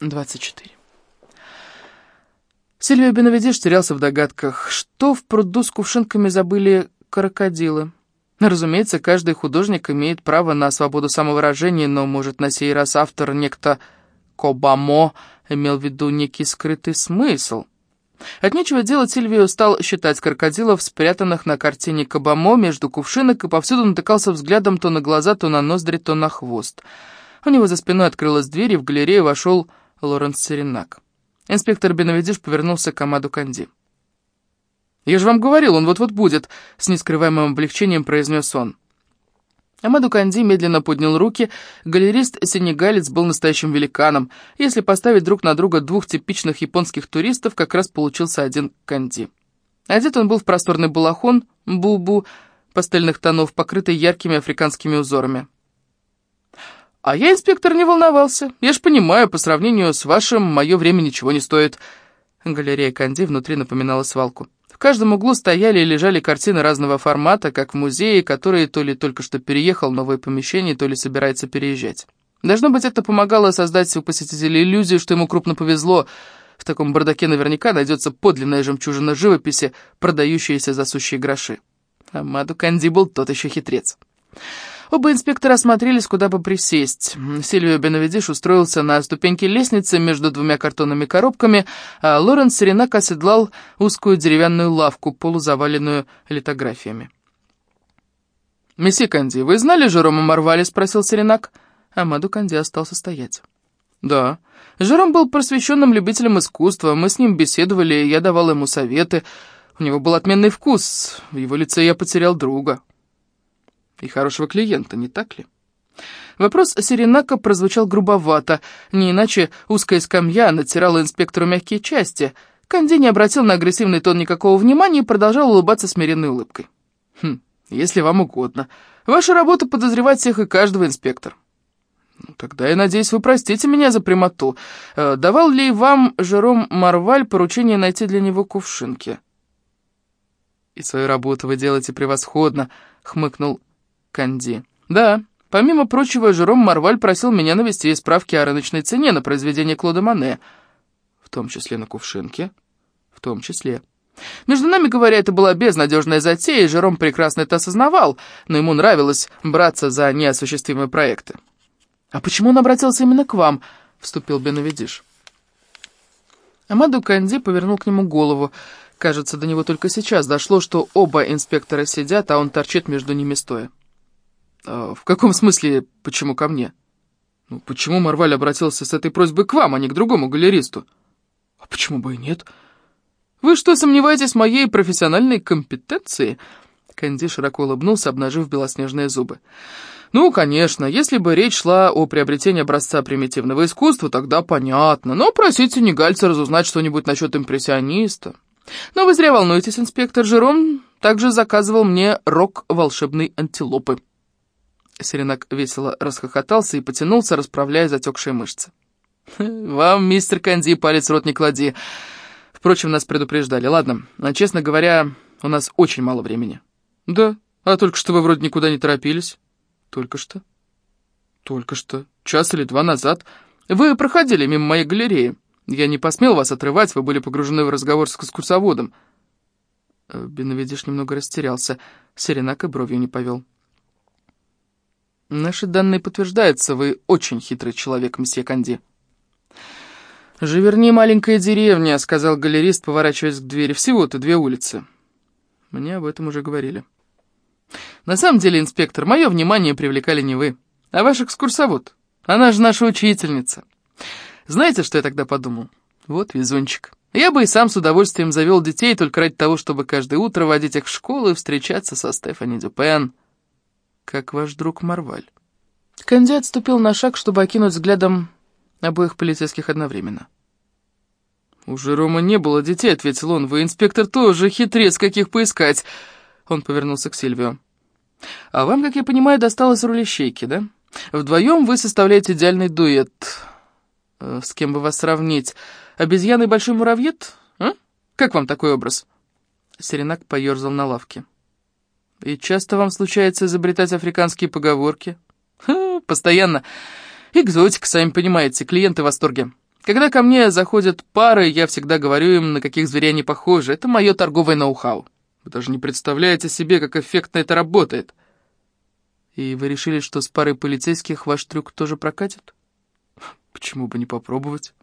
24. Сильвия Беновидиш терялся в догадках, что в пруду с кувшинками забыли крокодилы. Разумеется, каждый художник имеет право на свободу самовыражения, но, может, на сей раз автор, некто Кобамо, имел в виду некий скрытый смысл. От нечего делать Сильвио стал считать крокодилов, спрятанных на картине Кобамо между кувшинок, и повсюду натыкался взглядом то на глаза, то на ноздри, то на хвост. У него за спиной открылась дверь, и в галерею вошел Лоренс Серенак. Инспектор Беновидиш повернулся к Амаду Канди. «Я же вам говорил, он вот-вот будет», — с нескрываемым облегчением произнес он. Амаду Канди медленно поднял руки. Галерист-сенегалец был настоящим великаном. Если поставить друг на друга двух типичных японских туристов, как раз получился один Канди. Одет он был в просторный балахон, бубу, пастельных тонов, покрытый яркими африканскими узорами. «А я, инспектор, не волновался. Я ж понимаю, по сравнению с вашим, мое время ничего не стоит». Галерея Канди внутри напоминала свалку. В каждом углу стояли и лежали картины разного формата, как в музее, который то ли только что переехал в новое помещение, то ли собирается переезжать. Должно быть, это помогало создать у посетителя иллюзию, что ему крупно повезло. В таком бардаке наверняка найдется подлинная жемчужина живописи, продающаяся за сущие гроши. А Маду Канди был тот еще хитрец. Оба инспектора осмотрелись, куда бы присесть. Сильвио Беновидиш устроился на ступеньке лестницы между двумя картонными коробками, а Лоренс Серенак оседлал узкую деревянную лавку, полузаваленную литографиями. «Месье Канди, вы знали Жерома Марвали?» — спросил Серенак. Амаду Канди остался стоять. «Да. Жером был просвещенным любителем искусства. Мы с ним беседовали, я давал ему советы. У него был отменный вкус. В его лице я потерял друга» и хорошего клиента, не так ли? Вопрос Серенака прозвучал грубовато, не иначе узкая скамья натирала инспектору мягкие части. Канди не обратил на агрессивный тон никакого внимания и продолжал улыбаться смиренной улыбкой. «Хм, если вам угодно. Ваша работа подозревать всех и каждого, инспектор». Ну, «Тогда я надеюсь, вы простите меня за прямоту. Э, давал ли вам Жером Марваль поручение найти для него кувшинки?» «И свою работу вы делаете превосходно», — хмыкнул Канди. «Да, помимо прочего, Жером Марваль просил меня навести справки о рыночной цене на произведение Клода Мане. В том числе на кувшинке. В том числе. Между нами говоря, это была безнадежная затея, и Жером прекрасно это осознавал, но ему нравилось браться за неосуществимые проекты. «А почему он обратился именно к вам?» — вступил Беновидиш. Амаду Канди повернул к нему голову. Кажется, до него только сейчас дошло, что оба инспектора сидят, а он торчит между ними стоя. А, «В каком смысле, почему ко мне?» «Ну, почему Марваль обратился с этой просьбой к вам, а не к другому галеристу?» «А почему бы и нет?» «Вы что, сомневаетесь в моей профессиональной компетенции?» Кэнди широко улыбнулся, обнажив белоснежные зубы. «Ну, конечно, если бы речь шла о приобретении образца примитивного искусства, тогда понятно. Но просите Негальца разузнать что-нибудь насчет импрессиониста. Но вы зря волнуетесь, инспектор Жером также заказывал мне рог волшебной антилопы». Серенак весело расхохотался и потянулся, расправляя затекшие мышцы. «Вам, мистер Канди, палец в рот не клади. Впрочем, нас предупреждали. Ладно, а, честно говоря, у нас очень мало времени». «Да, а только что вы вроде никуда не торопились». «Только что?» «Только что. Час или два назад. Вы проходили мимо моей галереи. Я не посмел вас отрывать, вы были погружены в разговор с экскурсоводом». Э, Беновидиш немного растерялся. Серенак и бровью не повел. Наши данные подтверждаются, вы очень хитрый человек, месье Канди. «Живерни маленькая деревня», — сказал галерист, поворачиваясь к двери. «Всего-то две улицы». Мне об этом уже говорили. «На самом деле, инспектор, мое внимание привлекали не вы, а ваш экскурсовод. Она же наша учительница. Знаете, что я тогда подумал? Вот везунчик. Я бы и сам с удовольствием завел детей только ради того, чтобы каждое утро водить их в школу и встречаться со Стефани Дюпен» как ваш друг Марваль». Канди отступил на шаг, чтобы окинуть взглядом обоих полицейских одновременно. «У Жерома не было детей», — ответил он. «Вы, инспектор, тоже хитрец, каких поискать». Он повернулся к Сильвио. «А вам, как я понимаю, досталось роли щейки, да? Вдвоем вы составляете идеальный дуэт. Э, с кем бы вас сравнить? Обезьяна и большой муравьед? А? Как вам такой образ?» Серенак поерзал на лавке. И часто вам случается изобретать африканские поговорки? Ха, постоянно. Экзотика, сами понимаете, клиенты в восторге. Когда ко мне заходят пары, я всегда говорю им, на каких зверей они похожи. Это мое торговое ноу-хау. Вы даже не представляете себе, как эффектно это работает. И вы решили, что с парой полицейских ваш трюк тоже прокатит? Почему бы не попробовать?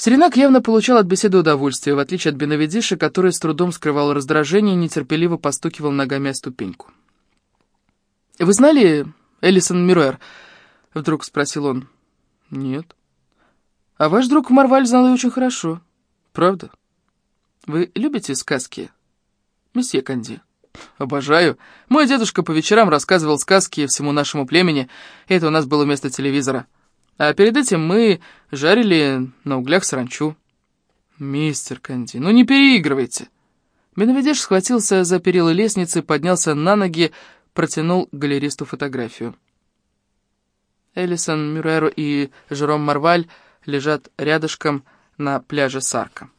Серенак явно получал от беседы удовольствие, в отличие от Беновидиша, который с трудом скрывал раздражение и нетерпеливо постукивал ногами о ступеньку. «Вы знали Элисон Мируэр?» — вдруг спросил он. «Нет». «А ваш друг Марваль знал ее очень хорошо. Правда? Вы любите сказки, месье Канди?» «Обожаю. Мой дедушка по вечерам рассказывал сказки всему нашему племени, и это у нас было вместо телевизора». А перед этим мы жарили на углях саранчу. Мистер Канди, ну не переигрывайте. Беновидеш схватился за перила лестницы, поднялся на ноги, протянул галеристу фотографию. Элисон Мюреро и Жером Марваль лежат рядышком на пляже Сарка.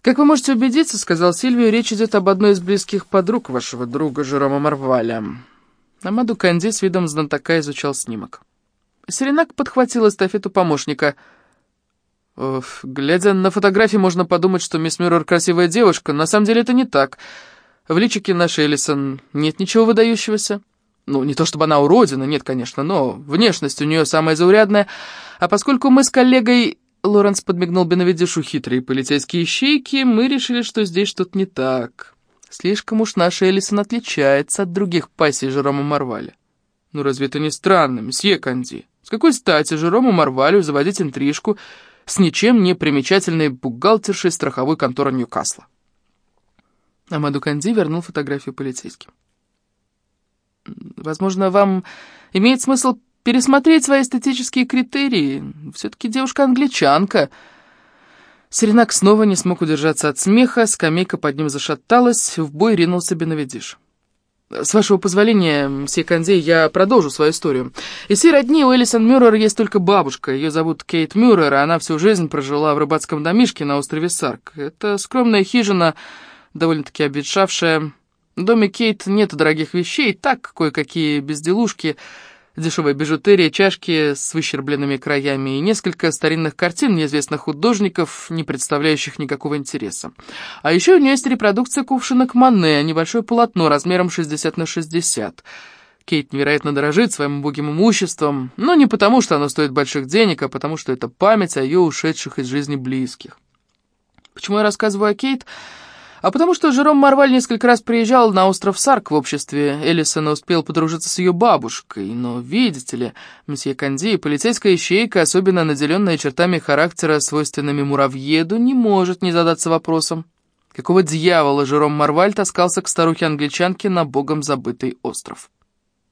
«Как вы можете убедиться, — сказал Сильвию, — речь идет об одной из близких подруг вашего друга Жерома Марваля». Амаду Канди с видом знатока изучал снимок. Серенак подхватил эстафету помощника. «Глядя на фотографии, можно подумать, что мисс Мюррер красивая девушка. На самом деле это не так. В личике нашей Элисон нет ничего выдающегося. Ну, не то чтобы она уродина, нет, конечно, но внешность у нее самая заурядная. А поскольку мы с коллегой...» Лоренс подмигнул Беновидишу хитрые полицейские ищейки, мы решили, что здесь что-то не так. Слишком уж наша Элисон отличается от других пассий Жерома Марваля. Ну разве это не странно, месье Канди? С какой стати Жерому Марвалю заводить интрижку с ничем не примечательной бухгалтершей страховой конторы Ньюкасла? Амаду Канди вернул фотографию полицейским. «Возможно, вам имеет смысл пересмотреть свои эстетические критерии. Все-таки девушка-англичанка». Серенак снова не смог удержаться от смеха, скамейка под ним зашаталась, в бой ринулся Беновидиш. С вашего позволения, мсье Канди, я продолжу свою историю. Из всей родни у Элисон Мюррер есть только бабушка. Ее зовут Кейт Мюррер, и она всю жизнь прожила в рыбацком домишке на острове Сарк. Это скромная хижина, довольно-таки обветшавшая. В доме Кейт нет дорогих вещей, так, кое-какие безделушки — дешевая бижутерия, чашки с выщербленными краями и несколько старинных картин неизвестных художников, не представляющих никакого интереса. А еще у нее есть репродукция кувшинок Мане, небольшое полотно размером 60 на 60. Кейт невероятно дорожит своим убогим имуществом, но не потому, что оно стоит больших денег, а потому, что это память о ее ушедших из жизни близких. Почему я рассказываю о Кейт? А потому что Жером Марваль несколько раз приезжал на остров Сарк в обществе Эллисона, успел подружиться с ее бабушкой. Но, видите ли, месье Канди, полицейская ищейка, особенно наделенная чертами характера, свойственными муравьеду, не может не задаться вопросом. Какого дьявола Жером Марваль таскался к старухе-англичанке на богом забытый остров?